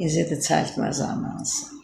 is it mal Zeitmaß anders.